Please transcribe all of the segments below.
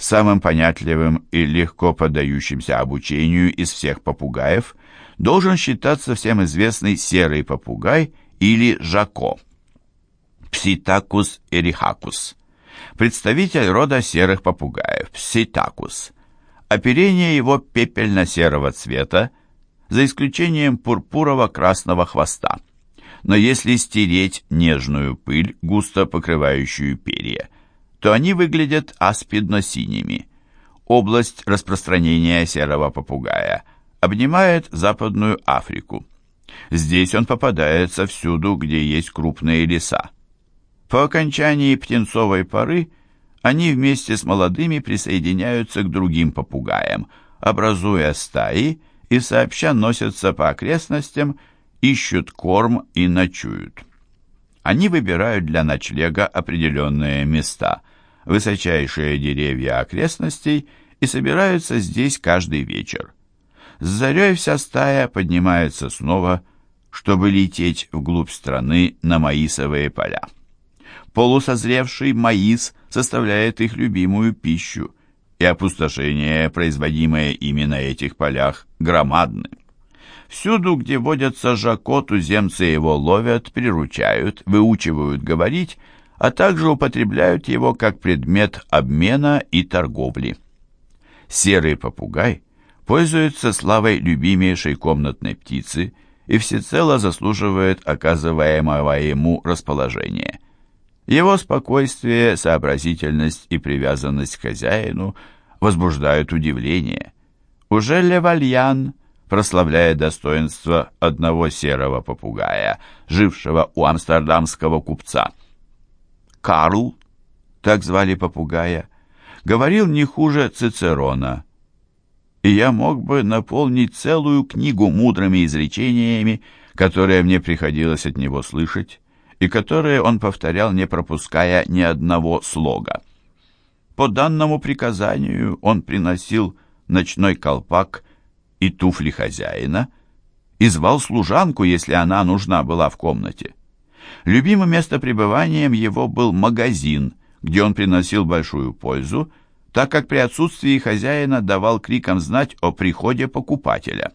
Самым понятливым и легко поддающимся обучению из всех попугаев должен считаться всем известный серый попугай или жако. Пситакус эрихакус. Представитель рода серых попугаев, пситакус. Оперение его пепельно-серого цвета, за исключением пурпурово-красного хвоста. Но если стереть нежную пыль, густо покрывающую перья, то они выглядят аспидно-синими. Область распространения серого попугая обнимает Западную Африку. Здесь он попадается всюду, где есть крупные леса. По окончании птенцовой поры они вместе с молодыми присоединяются к другим попугаям, образуя стаи и сообща носятся по окрестностям, ищут корм и ночуют. Они выбирают для ночлега определенные места, высочайшие деревья окрестностей и собираются здесь каждый вечер. С зарей вся стая поднимается снова, чтобы лететь вглубь страны на маисовые поля. Полусозревший маис составляет их любимую пищу, и опустошение, производимое ими на этих полях, громадны. Всюду, где водятся жако, туземцы его ловят, приручают, выучивают говорить, а также употребляют его как предмет обмена и торговли. Серый попугай пользуется славой любимейшей комнатной птицы и всецело заслуживает оказываемого ему расположения – его спокойствие, сообразительность и привязанность к хозяину возбуждают удивление. Уже Левальян, прославляя достоинство одного серого попугая, жившего у амстердамского купца. Карл, так звали попугая, говорил не хуже Цицерона. И я мог бы наполнить целую книгу мудрыми изречениями, которые мне приходилось от него слышать, и которые он повторял, не пропуская ни одного слога. По данному приказанию он приносил ночной колпак и туфли хозяина и звал служанку, если она нужна была в комнате. Любимым местопребыванием его был магазин, где он приносил большую пользу, так как при отсутствии хозяина давал криком знать о приходе покупателя.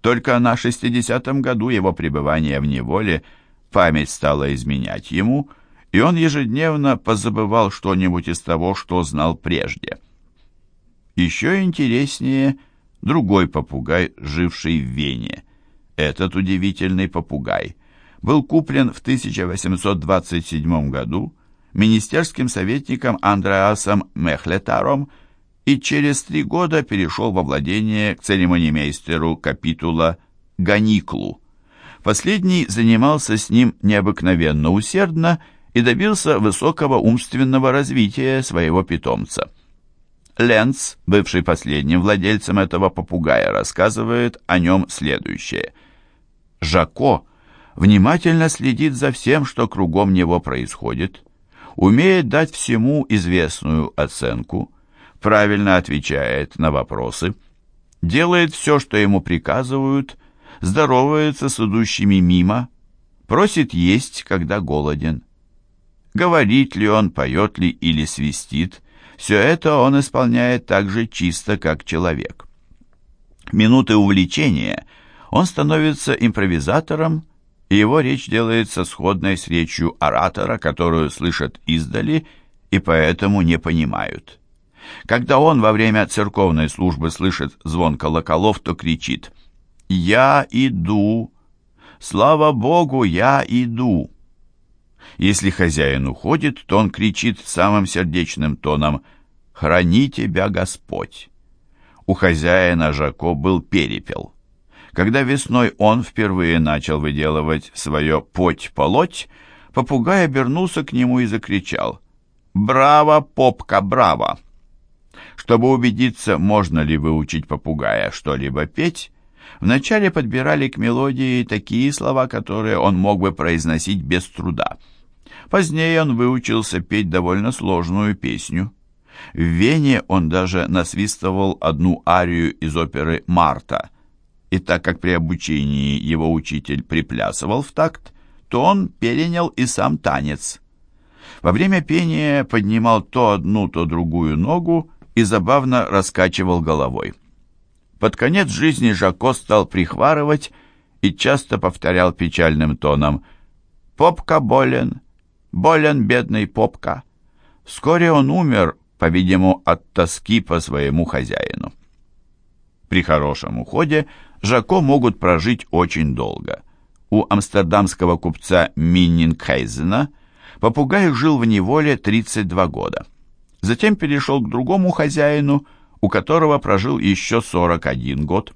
Только на 60-м году его пребывания в неволе – Память стала изменять ему, и он ежедневно позабывал что-нибудь из того, что знал прежде. Еще интереснее другой попугай, живший в Вене. Этот удивительный попугай был куплен в 1827 году министерским советником Андреасом Мехлетаром и через три года перешел во владение к церемонимейстеру капитула Ганиклу. Последний занимался с ним необыкновенно усердно и добился высокого умственного развития своего питомца. Ленц, бывший последним владельцем этого попугая, рассказывает о нем следующее. Жако внимательно следит за всем, что кругом него происходит, умеет дать всему известную оценку, правильно отвечает на вопросы, делает все, что ему приказывают, здоровается с идущими мимо, просит есть, когда голоден. Говорит ли он, поет ли или свистит, все это он исполняет так же чисто, как человек. минуты увлечения он становится импровизатором, и его речь делается сходной с речью оратора, которую слышат издали и поэтому не понимают. Когда он во время церковной службы слышит звон колоколов, то кричит «Я иду! Слава Богу, я иду!» Если хозяин уходит, то он кричит самым сердечным тоном «Храни тебя Господь!» У хозяина Жако был перепел. Когда весной он впервые начал выделывать свое «поть-полоть», попугай обернулся к нему и закричал «Браво, попка, браво!» Чтобы убедиться, можно ли выучить попугая что-либо петь, Вначале подбирали к мелодии такие слова, которые он мог бы произносить без труда. Позднее он выучился петь довольно сложную песню. В Вене он даже насвистывал одну арию из оперы «Марта». И так как при обучении его учитель приплясывал в такт, то он перенял и сам танец. Во время пения поднимал то одну, то другую ногу и забавно раскачивал головой. Под конец жизни Жако стал прихварывать и часто повторял печальным тоном «Попка болен, болен бедный Попка». Вскоре он умер, по-видимому, от тоски по своему хозяину. При хорошем уходе Жако могут прожить очень долго. У амстердамского купца Миннингхейзена попугай жил в неволе 32 года. Затем перешел к другому хозяину, у которого прожил еще 41 год.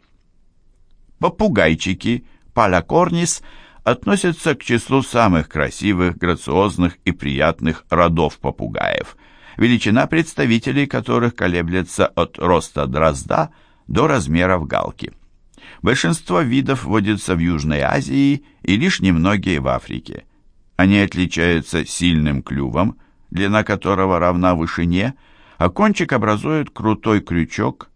Попугайчики Палакорнис относятся к числу самых красивых, грациозных и приятных родов попугаев, величина представителей которых колеблется от роста дрозда до размеров галки. Большинство видов водятся в Южной Азии и лишь немногие в Африке. Они отличаются сильным клювом, длина которого равна вышине, а кончик образует крутой крючок,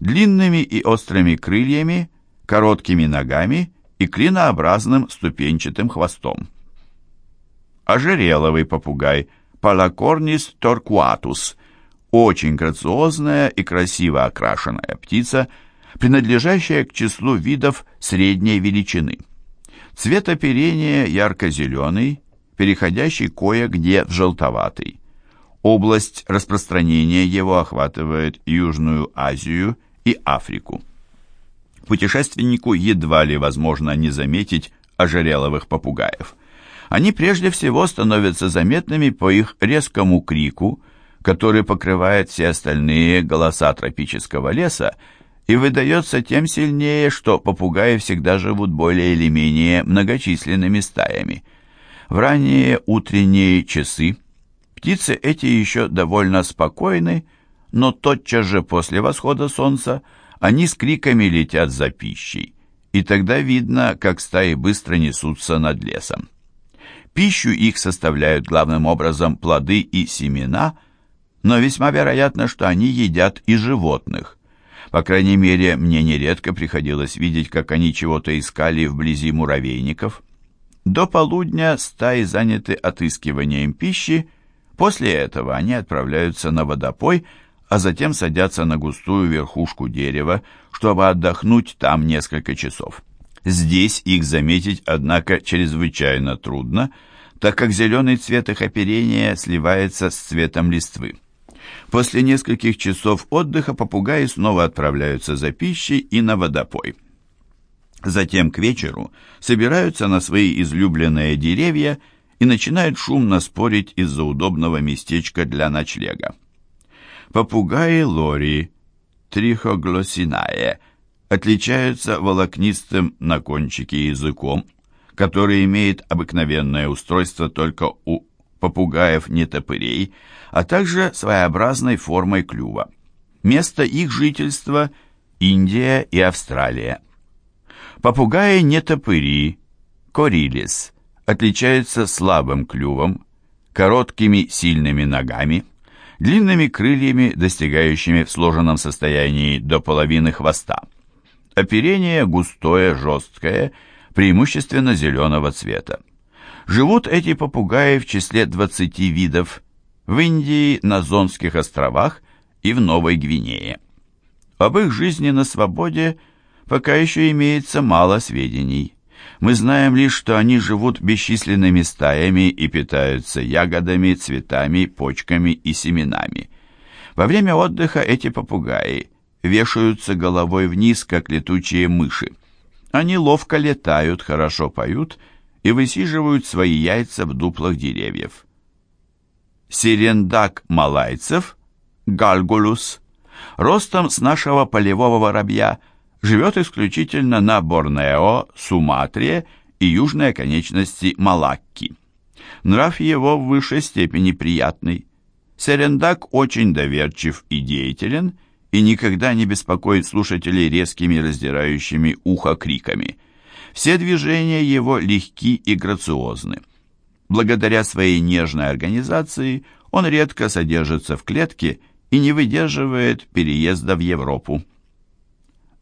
длинными и острыми крыльями, короткими ногами и клинообразным ступенчатым хвостом. Ожереловый попугай Палакорнис торкуатус – очень грациозная и красиво окрашенная птица, принадлежащая к числу видов средней величины. Цвет оперения ярко-зеленый, переходящий кое-где в желтоватый. Область распространения его охватывает Южную Азию и Африку. Путешественнику едва ли возможно не заметить ожереловых попугаев. Они прежде всего становятся заметными по их резкому крику, который покрывает все остальные голоса тропического леса и выдается тем сильнее, что попугаи всегда живут более или менее многочисленными стаями – в ранние утренние часы птицы эти еще довольно спокойны, но тотчас же после восхода солнца они с криками летят за пищей, и тогда видно, как стаи быстро несутся над лесом. Пищу их составляют главным образом плоды и семена, но весьма вероятно, что они едят и животных. По крайней мере, мне нередко приходилось видеть, как они чего-то искали вблизи муравейников. До полудня стаи заняты отыскиванием пищи, после этого они отправляются на водопой, а затем садятся на густую верхушку дерева, чтобы отдохнуть там несколько часов. Здесь их заметить, однако, чрезвычайно трудно, так как зеленый цвет их оперения сливается с цветом листвы. После нескольких часов отдыха попугаи снова отправляются за пищей и на водопой. Затем к вечеру собираются на свои излюбленные деревья и начинают шумно спорить из-за удобного местечка для ночлега. Попугаи лори, трихоглосинае, отличаются волокнистым на кончике языком, который имеет обыкновенное устройство только у попугаев-нетопырей, а также своеобразной формой клюва. Место их жительства – Индия и Австралия. Попугаи не топыри, корилис, отличаются слабым клювом, короткими сильными ногами, длинными крыльями, достигающими в сложенном состоянии до половины хвоста. Оперение густое, жесткое, преимущественно зеленого цвета. Живут эти попугаи в числе 20 видов в Индии, на Зонских островах и в Новой Гвинее. Об их жизни на свободе – пока еще имеется мало сведений. Мы знаем лишь, что они живут бесчисленными стаями и питаются ягодами, цветами, почками и семенами. Во время отдыха эти попугаи вешаются головой вниз, как летучие мыши. Они ловко летают, хорошо поют и высиживают свои яйца в дуплах деревьев. Сирендак малайцев, гальгулус, ростом с нашего полевого воробья – живет исключительно на Борнео, Суматре и южной оконечности Малакки. Нрав его в высшей степени приятный. Серендак очень доверчив и деятелен, и никогда не беспокоит слушателей резкими раздирающими ухо криками. Все движения его легки и грациозны. Благодаря своей нежной организации он редко содержится в клетке и не выдерживает переезда в Европу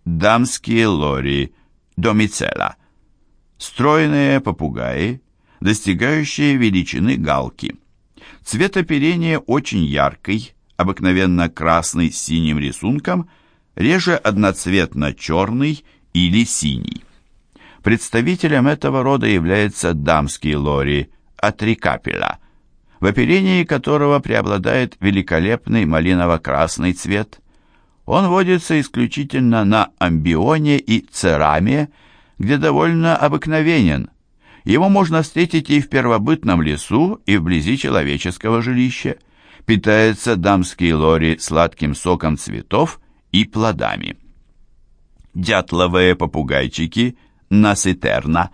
дамские лори, домицела, стройные попугаи, достигающие величины галки. Цвет оперения очень яркий, обыкновенно красный с синим рисунком, реже одноцветно-черный или синий. Представителем этого рода является дамский лори атрикапеля, в оперении которого преобладает великолепный малиново-красный цвет. Он водится исключительно на амбионе и цераме, где довольно обыкновенен. Его можно встретить и в первобытном лесу, и вблизи человеческого жилища. Питается дамский лори сладким соком цветов и плодами. Дятловые попугайчики наситерна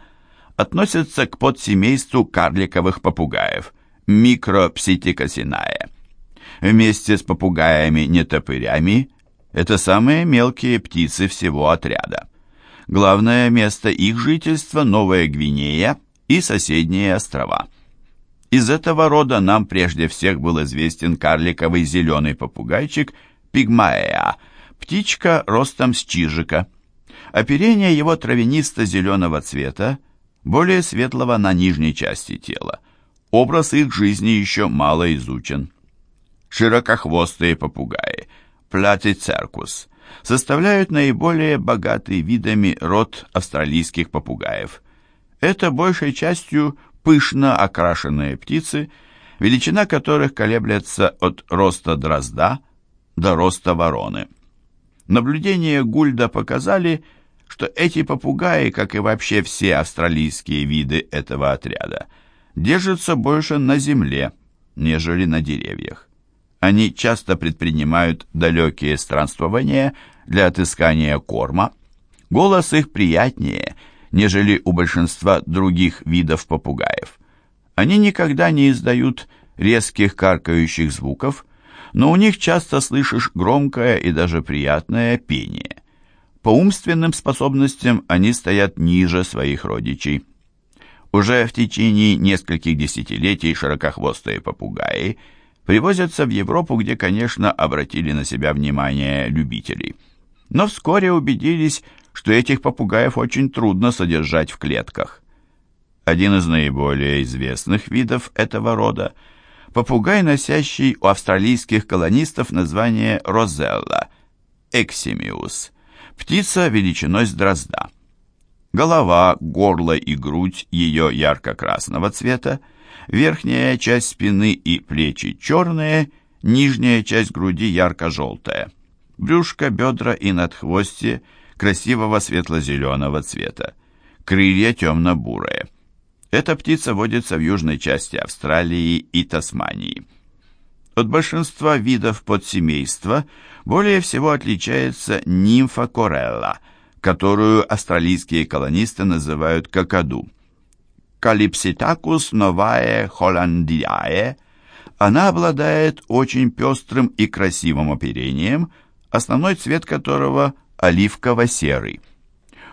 относятся к подсемейству карликовых попугаев микропситикосиная. Вместе с попугаями-нетопырями это самые мелкие птицы всего отряда. Главное место их жительства – Новая Гвинея и соседние острова. Из этого рода нам прежде всех был известен карликовый зеленый попугайчик пигмаэа, птичка ростом с чижика. Оперение его травянисто-зеленого цвета, более светлого на нижней части тела. Образ их жизни еще мало изучен. Широкохвостые попугаи, платицеркус, составляют наиболее богатый видами род австралийских попугаев. Это большей частью пышно окрашенные птицы, величина которых колеблется от роста дрозда до роста вороны. Наблюдения Гульда показали, что эти попугаи, как и вообще все австралийские виды этого отряда, держатся больше на земле, нежели на деревьях. Они часто предпринимают далекие странствования для отыскания корма. Голос их приятнее, нежели у большинства других видов попугаев. Они никогда не издают резких каркающих звуков, но у них часто слышишь громкое и даже приятное пение. По умственным способностям они стоят ниже своих родичей. Уже в течение нескольких десятилетий широкохвостые попугаи – привозятся в Европу, где, конечно, обратили на себя внимание любителей. Но вскоре убедились, что этих попугаев очень трудно содержать в клетках. Один из наиболее известных видов этого рода – попугай, носящий у австралийских колонистов название розелла – эксимиус, птица величиной с дрозда. Голова, горло и грудь ее ярко-красного цвета – Верхняя часть спины и плечи черные, нижняя часть груди ярко-желтая. Брюшко, бедра и надхвостье красивого светло-зеленого цвета. Крылья темно-бурые. Эта птица водится в южной части Австралии и Тасмании. От большинства видов подсемейства более всего отличается нимфа которую австралийские колонисты называют какаду. Калипситакус новае холландиае, она обладает очень пестрым и красивым оперением, основной цвет которого оливково-серый.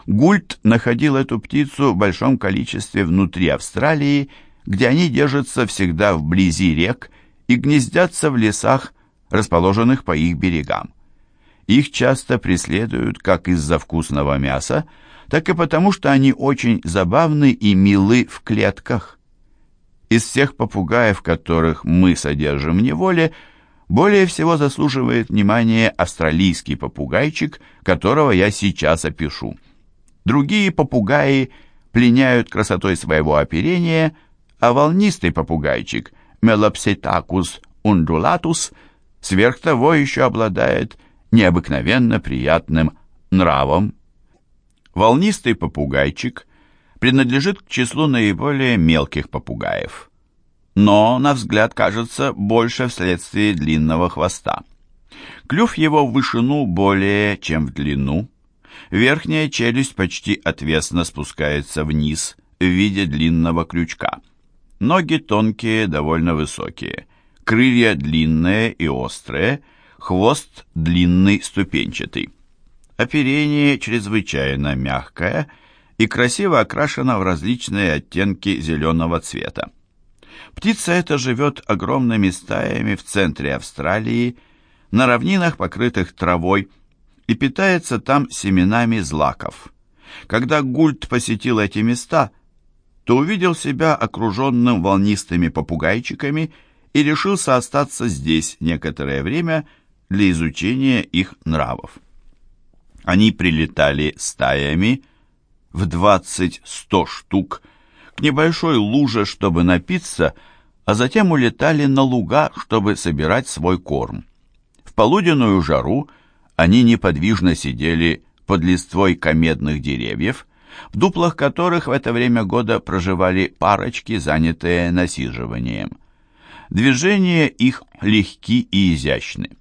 Гульт находил эту птицу в большом количестве внутри Австралии, где они держатся всегда вблизи рек и гнездятся в лесах, расположенных по их берегам. Их часто преследуют как из-за вкусного мяса, так и потому, что они очень забавны и милы в клетках. Из всех попугаев, которых мы содержим в неволе, более всего заслуживает внимания австралийский попугайчик, которого я сейчас опишу. Другие попугаи пленяют красотой своего оперения, а волнистый попугайчик Мелопситакус ундулатус сверх того еще обладает необыкновенно приятным нравом Волнистый попугайчик принадлежит к числу наиболее мелких попугаев, но, на взгляд, кажется больше вследствие длинного хвоста. Клюв его в вышину более, чем в длину. Верхняя челюсть почти отвесно спускается вниз в виде длинного крючка. Ноги тонкие, довольно высокие. Крылья длинные и острые, хвост длинный, ступенчатый. Оперение чрезвычайно мягкое и красиво окрашено в различные оттенки зеленого цвета. Птица эта живет огромными стаями в центре Австралии, на равнинах, покрытых травой, и питается там семенами злаков. Когда Гульт посетил эти места, то увидел себя окруженным волнистыми попугайчиками и решился остаться здесь некоторое время для изучения их нравов. Они прилетали стаями в 20-100 штук к небольшой луже, чтобы напиться, а затем улетали на луга, чтобы собирать свой корм. В полуденную жару они неподвижно сидели под листвой комедных деревьев, в дуплах которых в это время года проживали парочки, занятые насиживанием. Движения их легки и изящны.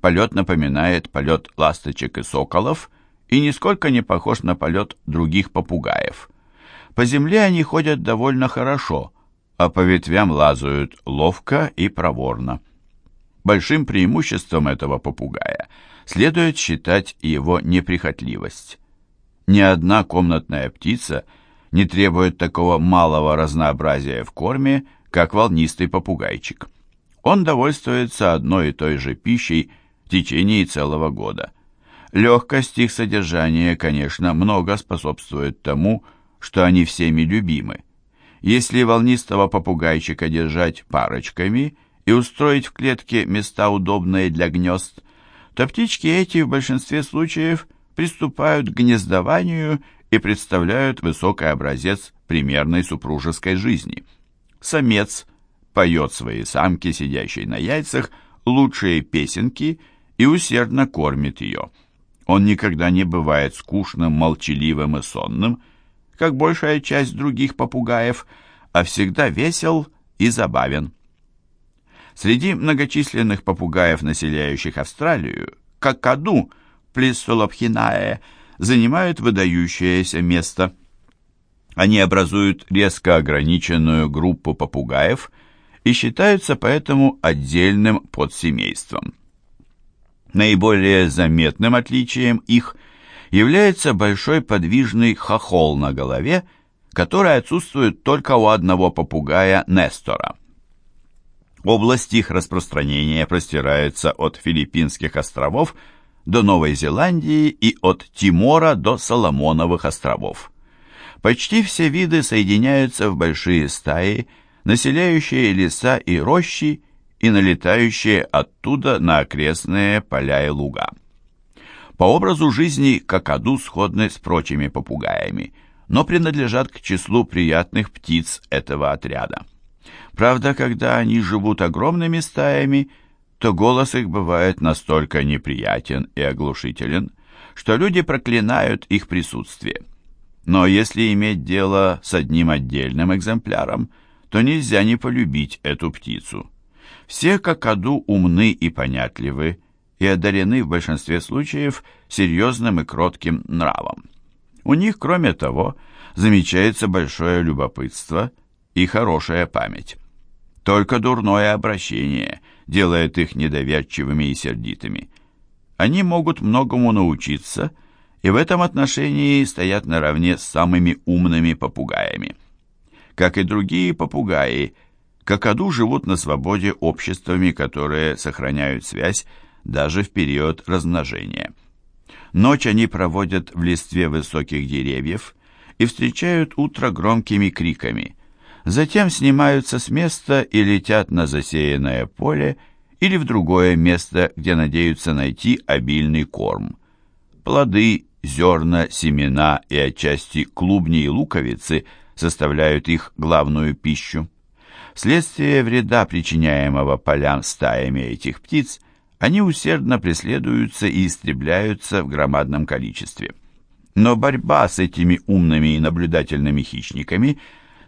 Полет напоминает полет ласточек и соколов и нисколько не похож на полет других попугаев. По земле они ходят довольно хорошо, а по ветвям лазают ловко и проворно. Большим преимуществом этого попугая следует считать его неприхотливость. Ни одна комнатная птица не требует такого малого разнообразия в корме, как волнистый попугайчик. Он довольствуется одной и той же пищей в течение целого года. Легкость их содержания, конечно, много способствует тому, что они всеми любимы. Если волнистого попугайчика держать парочками и устроить в клетке места, удобные для гнезд, то птички эти в большинстве случаев приступают к гнездованию и представляют высокий образец примерной супружеской жизни. Самец поет своей самке, сидящей на яйцах, лучшие песенки и усердно кормит ее. Он никогда не бывает скучным, молчаливым и сонным, как большая часть других попугаев, а всегда весел и забавен. Среди многочисленных попугаев, населяющих Австралию, какаду, плиссолопхинае, занимают выдающееся место. Они образуют резко ограниченную группу попугаев и считаются поэтому отдельным подсемейством. Наиболее заметным отличием их – является большой подвижный хохол на голове, который отсутствует только у одного попугая Нестора. Область их распространения простирается от Филиппинских островов до Новой Зеландии и от Тимора до Соломоновых островов. Почти все виды соединяются в большие стаи, населяющие леса и рощи и налетающие оттуда на окрестные поля и луга. По образу жизни какаду сходны с прочими попугаями, но принадлежат к числу приятных птиц этого отряда. Правда, когда они живут огромными стаями, то голос их бывает настолько неприятен и оглушителен, что люди проклинают их присутствие. Но если иметь дело с одним отдельным экземпляром, то нельзя не полюбить эту птицу. Все какаду умны и понятливы, и одарены в большинстве случаев серьезным и кротким нравом. У них, кроме того, замечается большое любопытство и хорошая память. Только дурное обращение делает их недоверчивыми и сердитыми. Они могут многому научиться, и в этом отношении стоят наравне с самыми умными попугаями. Как и другие попугаи, какаду живут на свободе обществами, которые сохраняют связь даже в период размножения. Ночь они проводят в листве высоких деревьев и встречают утро громкими криками. Затем снимаются с места и летят на засеянное поле или в другое место, где надеются найти обильный корм. Плоды, зерна, семена и отчасти клубни и луковицы составляют их главную пищу. Вследствие вреда, причиняемого полям стаями этих птиц, они усердно преследуются и истребляются в громадном количестве. Но борьба с этими умными и наблюдательными хищниками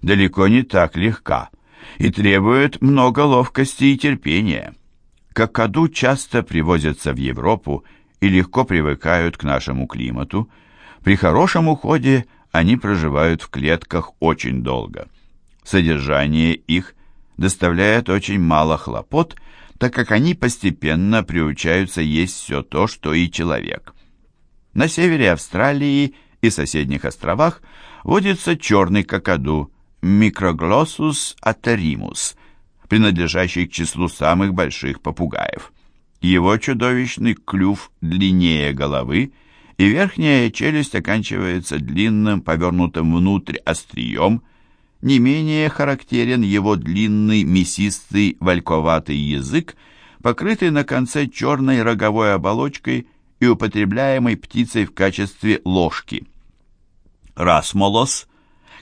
далеко не так легка и требует много ловкости и терпения. Какаду часто привозятся в Европу и легко привыкают к нашему климату. При хорошем уходе они проживают в клетках очень долго. Содержание их доставляет очень мало хлопот – так как они постепенно приучаются есть все то, что и человек. На севере Австралии и соседних островах водится черный какаду Microglossus aterimus, принадлежащий к числу самых больших попугаев. Его чудовищный клюв длиннее головы, и верхняя челюсть оканчивается длинным, повернутым внутрь острием, не менее характерен его длинный мясистый вальковатый язык, покрытый на конце черной роговой оболочкой и употребляемой птицей в качестве ложки. Расмолос,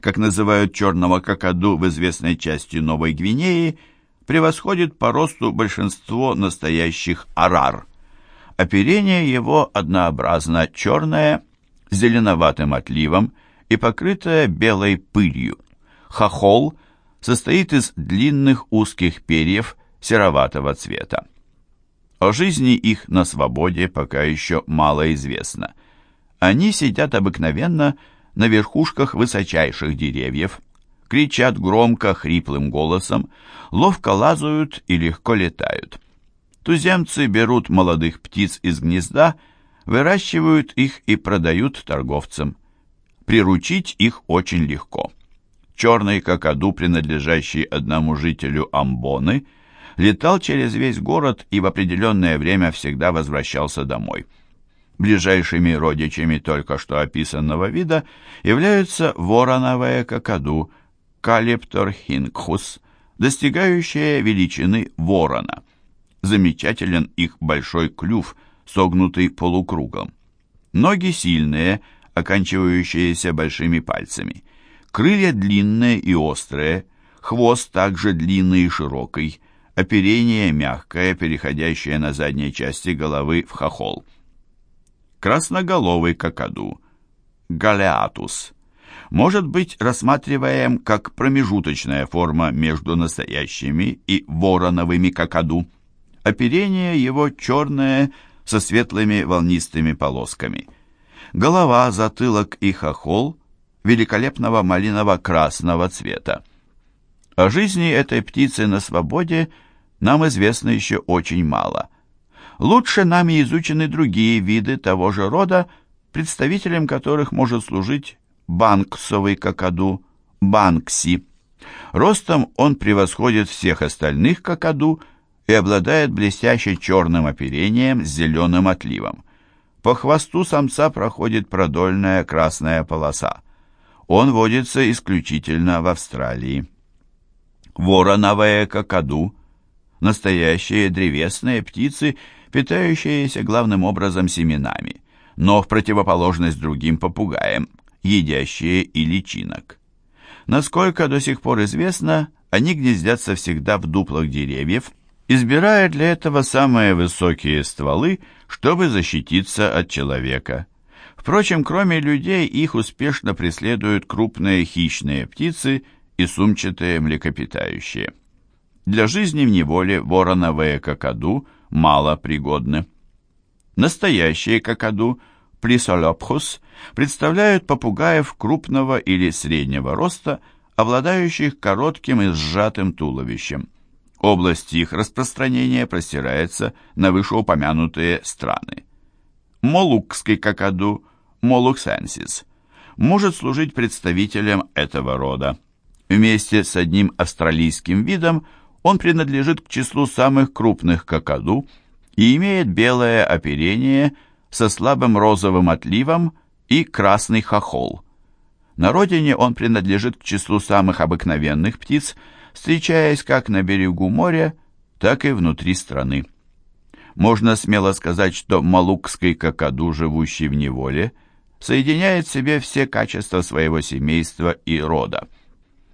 как называют черного какаду в известной части Новой Гвинеи, превосходит по росту большинство настоящих арар. Оперение его однообразно черное, с зеленоватым отливом и покрытое белой пылью. Хохол состоит из длинных узких перьев сероватого цвета. О жизни их на свободе пока еще мало известно. Они сидят обыкновенно на верхушках высочайших деревьев, кричат громко, хриплым голосом, ловко лазают и легко летают. Туземцы берут молодых птиц из гнезда, выращивают их и продают торговцам. Приручить их очень легко. Черный какаду, принадлежащий одному жителю Амбоны, летал через весь город и в определенное время всегда возвращался домой. Ближайшими родичами только что описанного вида являются вороновая какаду, калиптор хингхус, достигающая величины ворона. Замечателен их большой клюв, согнутый полукругом. Ноги сильные, оканчивающиеся большими пальцами. Крылья длинные и острые, хвост также длинный и широкий, оперение мягкое, переходящее на задней части головы в хохол. Красноголовый какаду, галеатус, может быть рассматриваем как промежуточная форма между настоящими и вороновыми какаду. Оперение его черное со светлыми волнистыми полосками. Голова, затылок и хохол великолепного малиново-красного цвета. О жизни этой птицы на свободе нам известно еще очень мало. Лучше нами изучены другие виды того же рода, представителем которых может служить банксовый какаду, банкси. Ростом он превосходит всех остальных какаду и обладает блестяще черным оперением с зеленым отливом. По хвосту самца проходит продольная красная полоса. Он водится исключительно в Австралии. Вороновая какаду – настоящие древесные птицы, питающиеся главным образом семенами, но в противоположность другим попугаям, едящие и личинок. Насколько до сих пор известно, они гнездятся всегда в дуплах деревьев, избирая для этого самые высокие стволы, чтобы защититься от человека. Впрочем, кроме людей, их успешно преследуют крупные хищные птицы и сумчатые млекопитающие. Для жизни в неволе вороновые какаду мало пригодны. Настоящие какаду, плисолопхус, представляют попугаев крупного или среднего роста, обладающих коротким и сжатым туловищем. Область их распространения простирается на вышеупомянутые страны. Молукский какаду молуксенсис, может служить представителем этого рода. Вместе с одним австралийским видом он принадлежит к числу самых крупных какаду и имеет белое оперение со слабым розовым отливом и красный хохол. На родине он принадлежит к числу самых обыкновенных птиц, встречаясь как на берегу моря, так и внутри страны. Можно смело сказать, что малукский какаду, живущий в неволе, соединяет в себе все качества своего семейства и рода.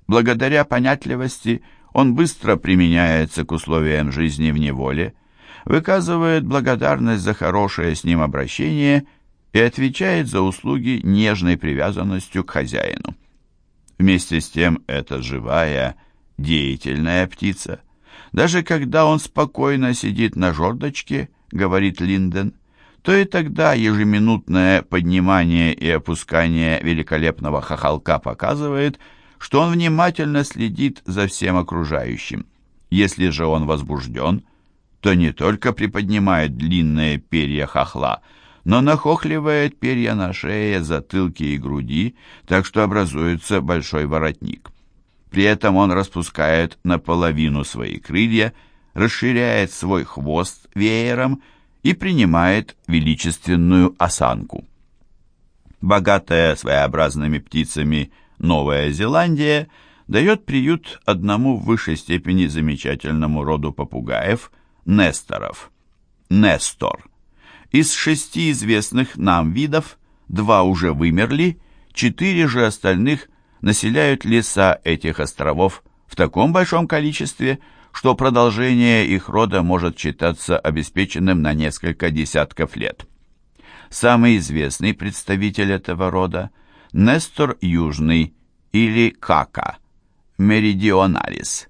Благодаря понятливости он быстро применяется к условиям жизни в неволе, выказывает благодарность за хорошее с ним обращение и отвечает за услуги нежной привязанностью к хозяину. Вместе с тем это живая, деятельная птица. Даже когда он спокойно сидит на жердочке, говорит Линден, то и тогда ежеминутное поднимание и опускание великолепного хохолка показывает, что он внимательно следит за всем окружающим. Если же он возбужден, то не только приподнимает длинные перья хохла, но нахохливает перья на шее, затылке и груди, так что образуется большой воротник. При этом он распускает наполовину свои крылья, расширяет свой хвост веером и принимает величественную осанку. Богатая своеобразными птицами Новая Зеландия дает приют одному в высшей степени замечательному роду попугаев – несторов. Нестор. Из шести известных нам видов два уже вымерли, четыре же остальных населяют леса этих островов в таком большом количестве, что продолжение их рода может считаться обеспеченным на несколько десятков лет. Самый известный представитель этого рода – Нестор Южный или Кака, меридионалис.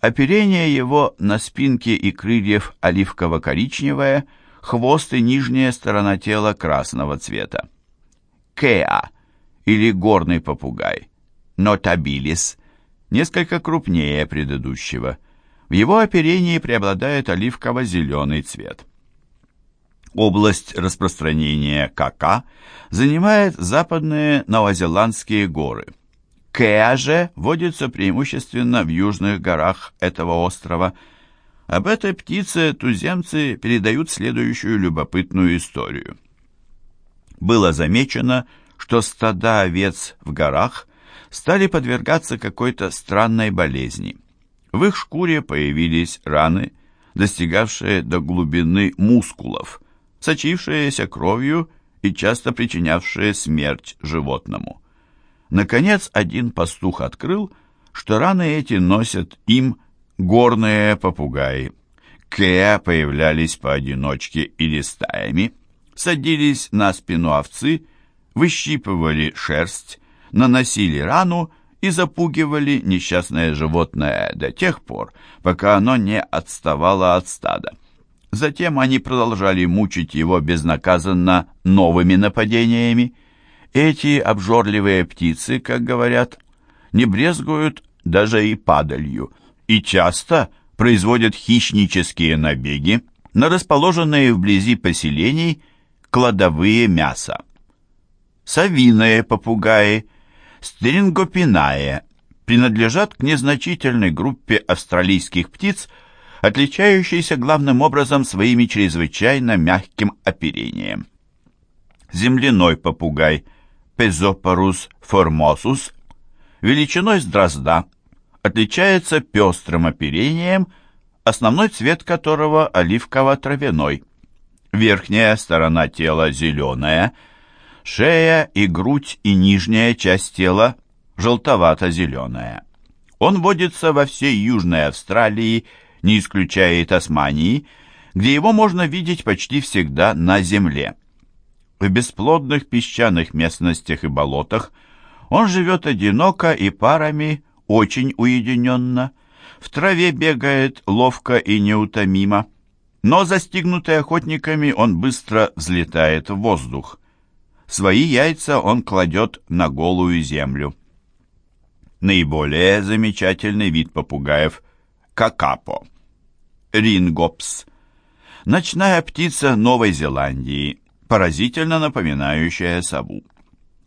Оперение его на спинке и крыльев оливково-коричневое, хвост и нижняя сторона тела красного цвета. Кеа или горный попугай, нотабилис, несколько крупнее предыдущего. В его оперении преобладает оливково-зеленый цвет. Область распространения кака занимает западные новозеландские горы. Кеа же водится преимущественно в южных горах этого острова. Об этой птице туземцы передают следующую любопытную историю. Было замечено, что стада овец в горах стали подвергаться какой-то странной болезни. В их шкуре появились раны, достигавшие до глубины мускулов – сочившиеся кровью и часто причинявшие смерть животному. Наконец, один пастух открыл, что раны эти носят им горные попугаи. Кеа появлялись поодиночке или стаями, садились на спину овцы, выщипывали шерсть, наносили рану и запугивали несчастное животное до тех пор, пока оно не отставало от стада. Затем они продолжали мучить его безнаказанно новыми нападениями. Эти обжорливые птицы, как говорят, не брезгуют даже и падалью, и часто производят хищнические набеги на расположенные вблизи поселений кладовые мяса. Совиные попугаи, стрингопинае, принадлежат к незначительной группе австралийских птиц, отличающийся главным образом своими чрезвычайно мягким оперением. Земляной попугай Пезопорус формосус величиной с дрозда отличается пестрым оперением, основной цвет которого оливково-травяной. Верхняя сторона тела зеленая, шея и грудь и нижняя часть тела желтовато-зеленая. Он водится во всей Южной Австралии не исключая и Тасмании, где его можно видеть почти всегда на земле. В бесплодных песчаных местностях и болотах он живет одиноко и парами, очень уединенно. В траве бегает ловко и неутомимо, но застигнутый охотниками он быстро взлетает в воздух. Свои яйца он кладет на голую землю. Наиболее замечательный вид попугаев – какапо рингопс. Ночная птица Новой Зеландии, поразительно напоминающая сову.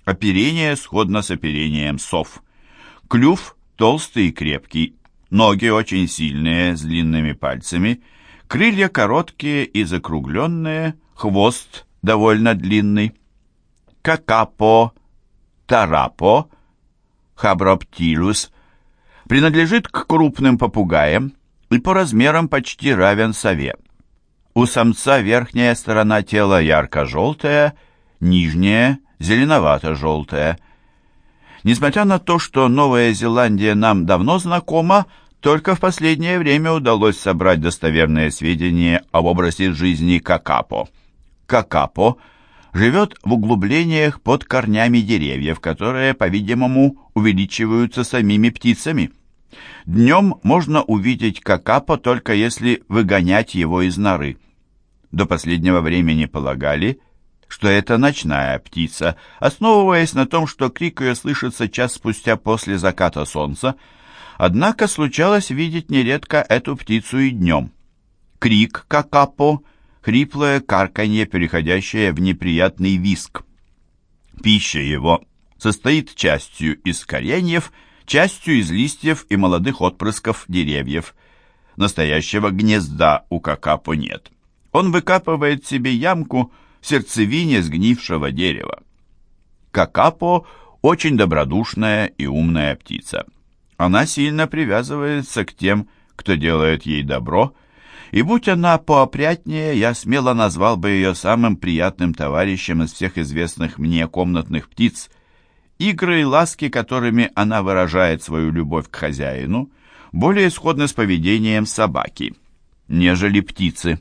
Оперение сходно с оперением сов. Клюв толстый и крепкий, ноги очень сильные, с длинными пальцами, крылья короткие и закругленные, хвост довольно длинный. Какапо, тарапо, хаброптилус принадлежит к крупным попугаям, и по размерам почти равен сове. У самца верхняя сторона тела ярко-желтая, нижняя зеленовато-желтая. Несмотря на то, что Новая Зеландия нам давно знакома, только в последнее время удалось собрать достоверные сведения об образе жизни какапо. Какапо живет в углублениях под корнями деревьев, которые, по-видимому, увеличиваются самими птицами. Днем можно увидеть какапо только если выгонять его из норы. До последнего времени полагали, что это ночная птица, основываясь на том, что крик ее слышится час спустя после заката солнца, однако случалось видеть нередко эту птицу и днем. Крик какапо — хриплое карканье, переходящее в неприятный виск. Пища его состоит частью из кореньев частью из листьев и молодых отпрысков деревьев. Настоящего гнезда у какапо нет. Он выкапывает себе ямку в сердцевине сгнившего дерева. Какапо очень добродушная и умная птица. Она сильно привязывается к тем, кто делает ей добро, и будь она поопрятнее, я смело назвал бы ее самым приятным товарищем из всех известных мне комнатных птиц. Игры и ласки, которыми она выражает свою любовь к хозяину, более сходны с поведением собаки, нежели птицы.